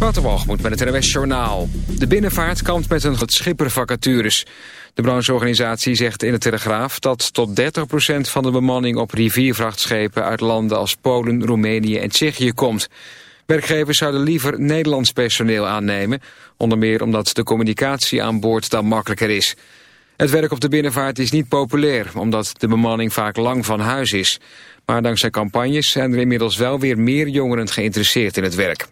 Waterwalgemoed met het NWS Journaal. De binnenvaart kampt met een schippervacatures. De brancheorganisatie zegt in de Telegraaf dat tot 30% van de bemanning op riviervrachtschepen uit landen als Polen, Roemenië en Tsjechië komt. Werkgevers zouden liever Nederlands personeel aannemen, onder meer omdat de communicatie aan boord dan makkelijker is. Het werk op de binnenvaart is niet populair, omdat de bemanning vaak lang van huis is. Maar dankzij campagnes zijn er inmiddels wel weer meer jongeren geïnteresseerd in het werk.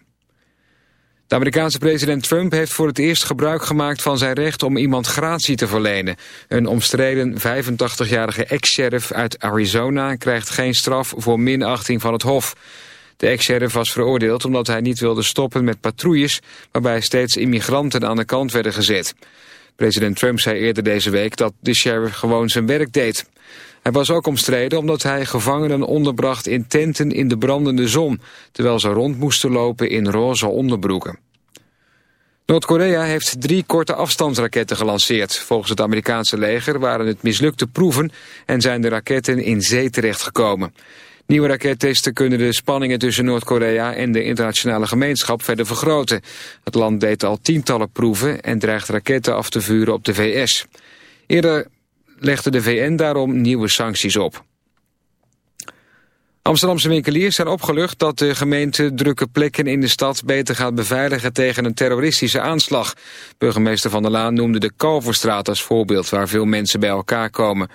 De Amerikaanse president Trump heeft voor het eerst gebruik gemaakt van zijn recht om iemand gratie te verlenen. Een omstreden 85-jarige ex-sheriff uit Arizona krijgt geen straf voor minachting van het Hof. De ex-sheriff was veroordeeld omdat hij niet wilde stoppen met patrouilles... waarbij steeds immigranten aan de kant werden gezet. President Trump zei eerder deze week dat de sheriff gewoon zijn werk deed. Hij was ook omstreden omdat hij gevangenen onderbracht in tenten in de brandende zon... terwijl ze rond moesten lopen in roze onderbroeken. Noord-Korea heeft drie korte afstandsraketten gelanceerd. Volgens het Amerikaanse leger waren het mislukte proeven... en zijn de raketten in zee terechtgekomen. Nieuwe rakettesten kunnen de spanningen tussen Noord-Korea en de internationale gemeenschap verder vergroten. Het land deed al tientallen proeven en dreigt raketten af te vuren op de VS. Eerder legde de VN daarom nieuwe sancties op. Amsterdamse winkeliers zijn opgelucht dat de gemeente drukke plekken in de stad beter gaat beveiligen tegen een terroristische aanslag. Burgemeester Van der Laan noemde de Kalverstraat als voorbeeld waar veel mensen bij elkaar komen.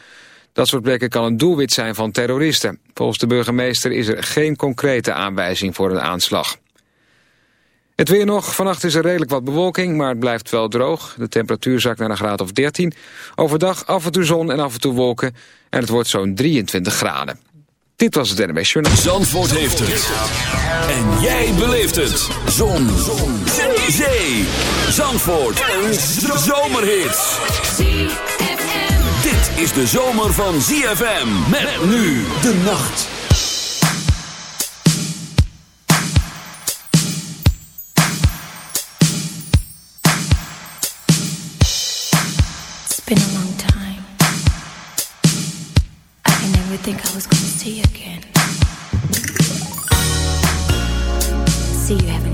Dat soort plekken kan een doelwit zijn van terroristen. Volgens de burgemeester is er geen concrete aanwijzing voor een aanslag. Het weer nog. Vannacht is er redelijk wat bewolking, maar het blijft wel droog. De temperatuur zakt naar een graad of 13. Overdag af en toe zon en af en toe wolken. En het wordt zo'n 23 graden. Dit was het NMS Journal. Zandvoort heeft het. En jij beleeft het. Zon. zon. Zee. Zandvoort. Een zomerhit. Dit is de zomer van ZFM. Met nu de nacht. Been a long time. I never think I was gonna see you again. See, you haven't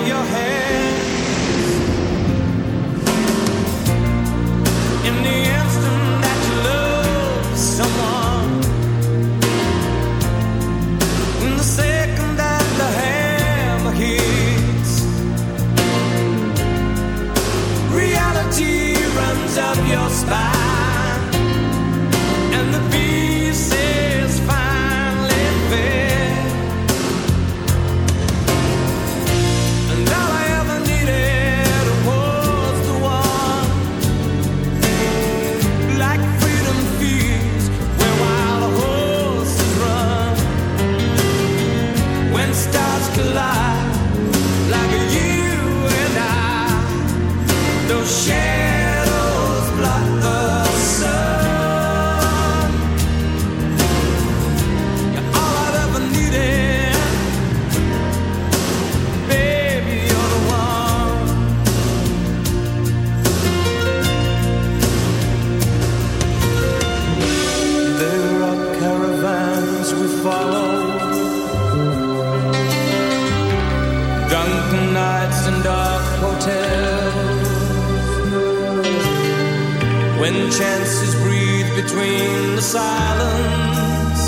between the silence.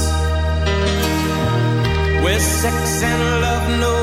Where sex and love know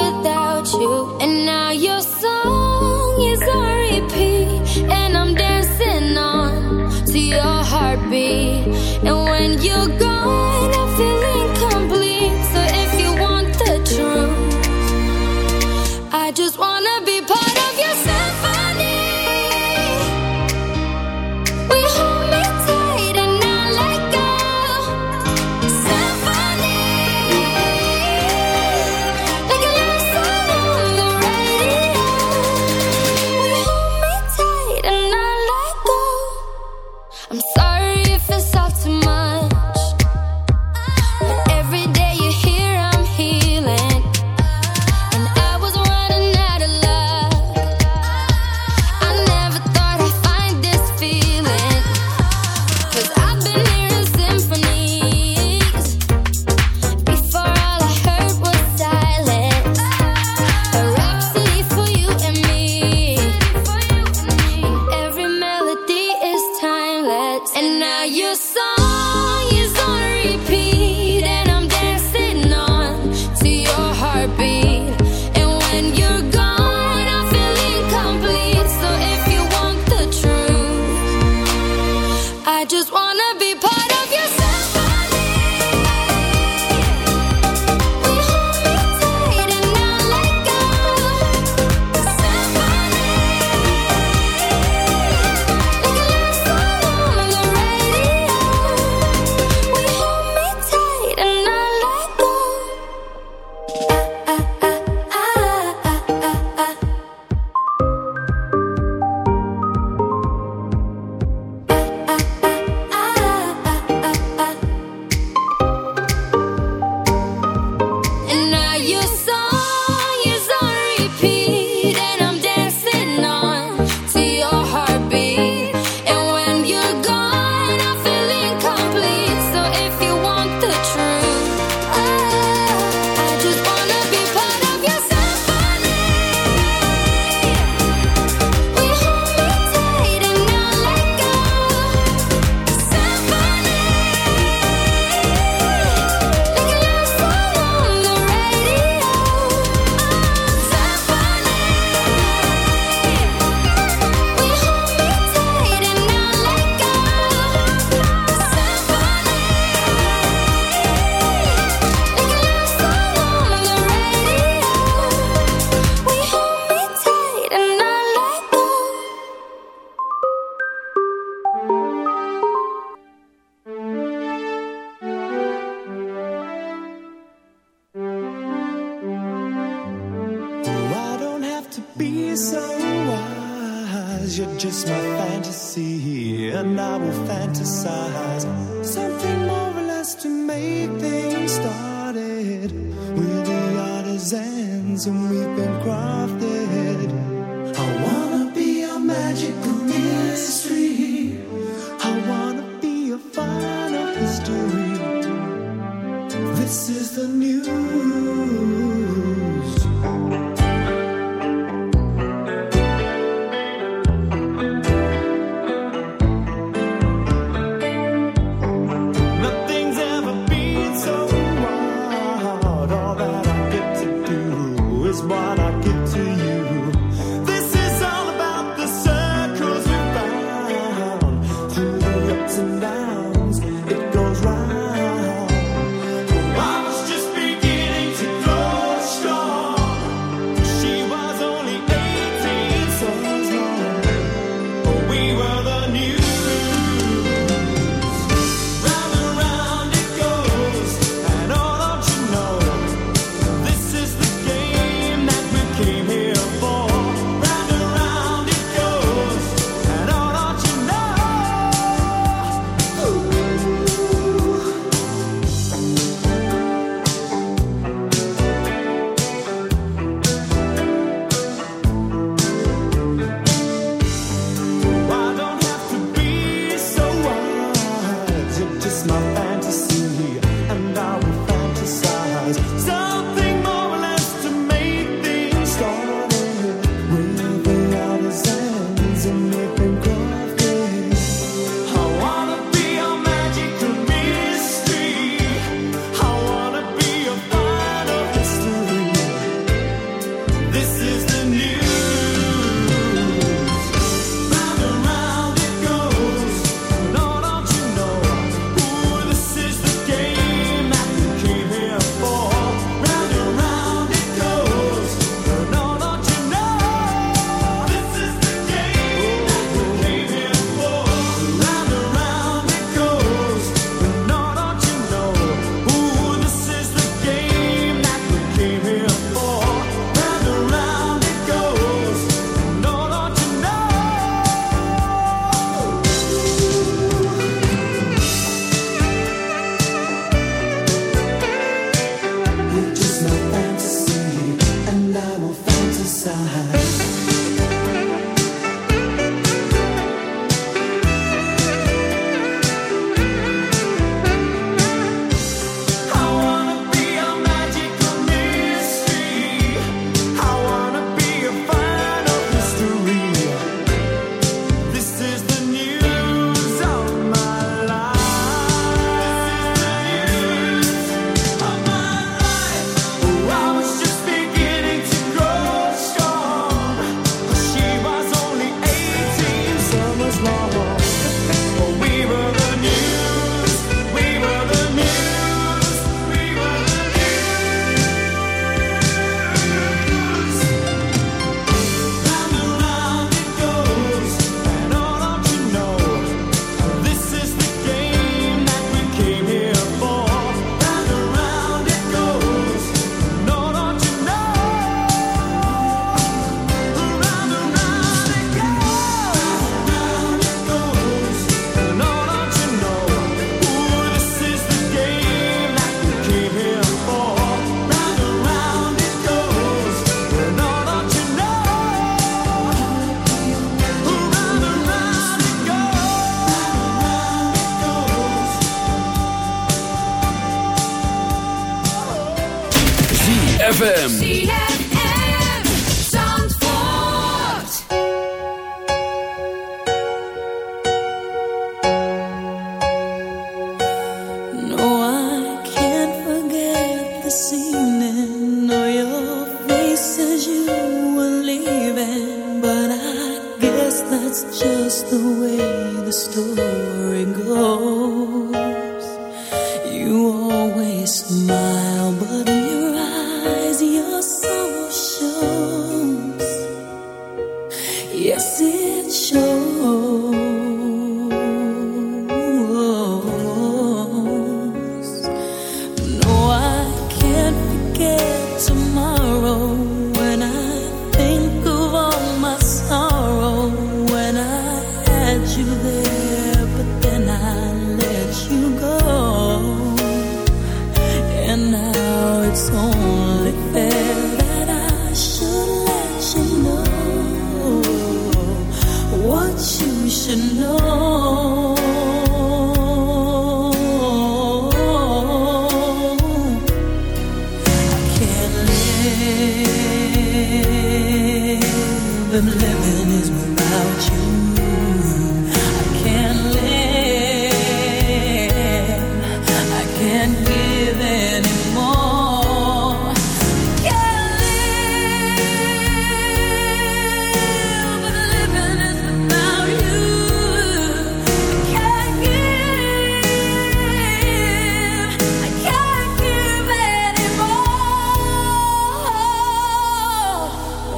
history. This is the new. ZFM.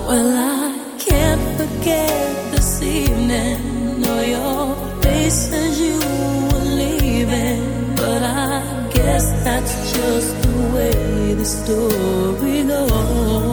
Well, I can't forget this evening, your face as you were leaving. But I guess that's just the way the story goes.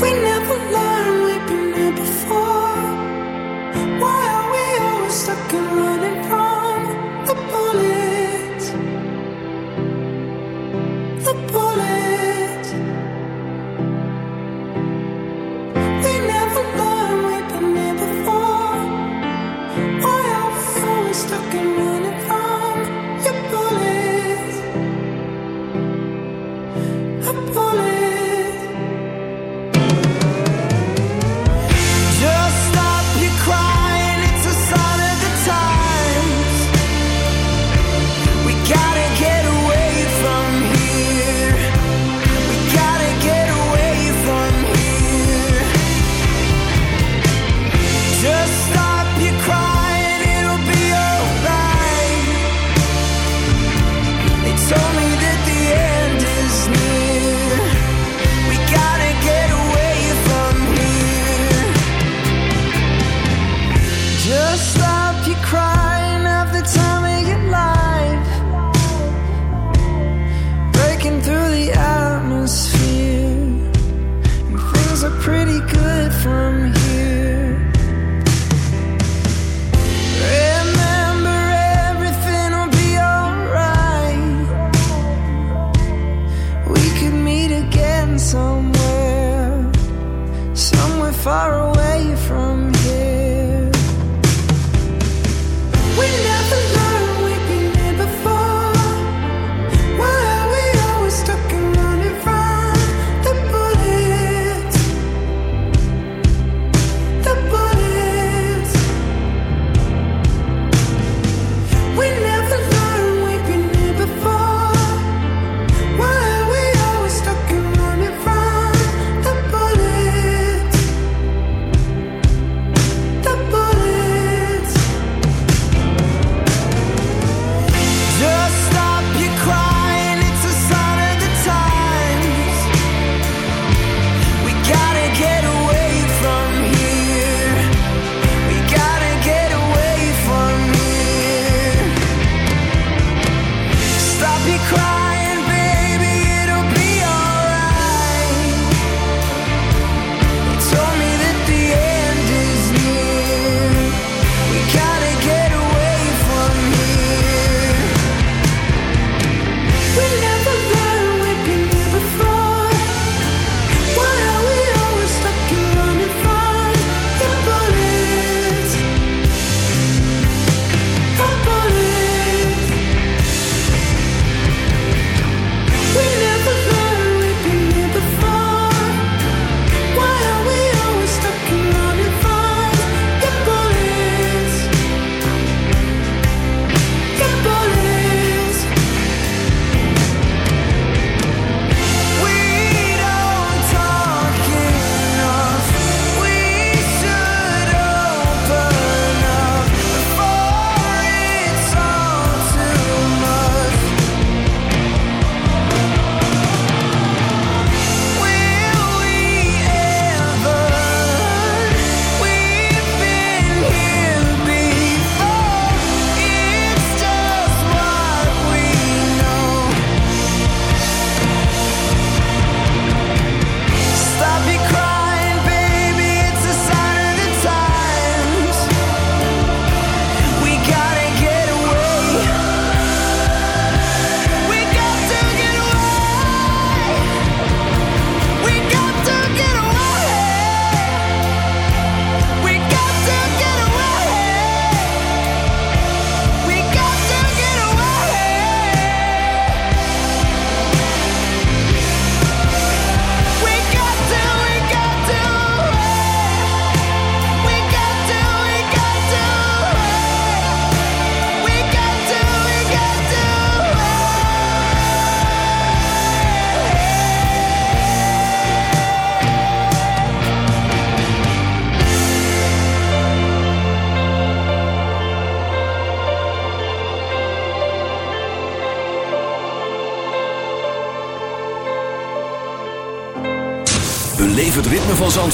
We know.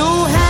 So happy.